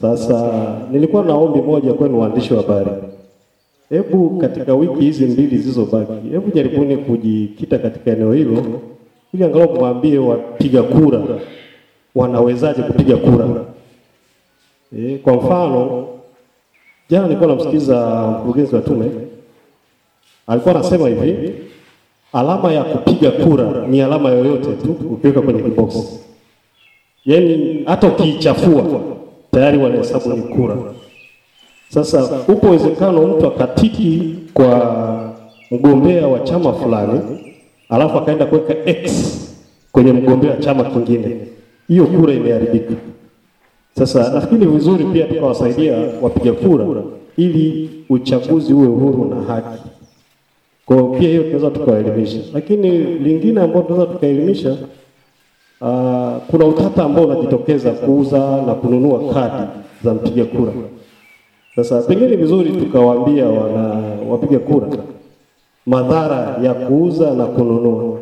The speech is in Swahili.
Sasa nilikuwa na ombi moja kwenu waandishi wa habari, hebu katika wiki hizi mbili zilizobaki, hebu jaribuni kujikita katika eneo hilo, ili angalau mwambie wapiga kura wanawezaje kupiga kura. E, kwa mfano jana nilikuwa namsikiza mkurugenzi wa tume alikuwa anasema hivi, alama ya kupiga kura ni alama yoyote tu ukiweka kwenye kiboksi, yaani hata ukiichafua tayari wanahesabu ni kura. Sasa upo uwezekano mtu akatiki kwa mgombea wa chama fulani, alafu akaenda kuweka X kwenye mgombea wa chama kingine, hiyo kura imeharibika. Sasa nafikiri vizuri pia tukawasaidia wapiga kura ili uchaguzi uwe huru na haki. Kwa pia hiyo tunaweza tukawaelimisha, lakini lingine ambalo tunaweza tukaelimisha Uh, kuna utata ambao unajitokeza kuuza na kununua kadi za mpiga kura. Sasa pengine vizuri tukawaambia wana wapiga kura madhara ya kuuza na kununua.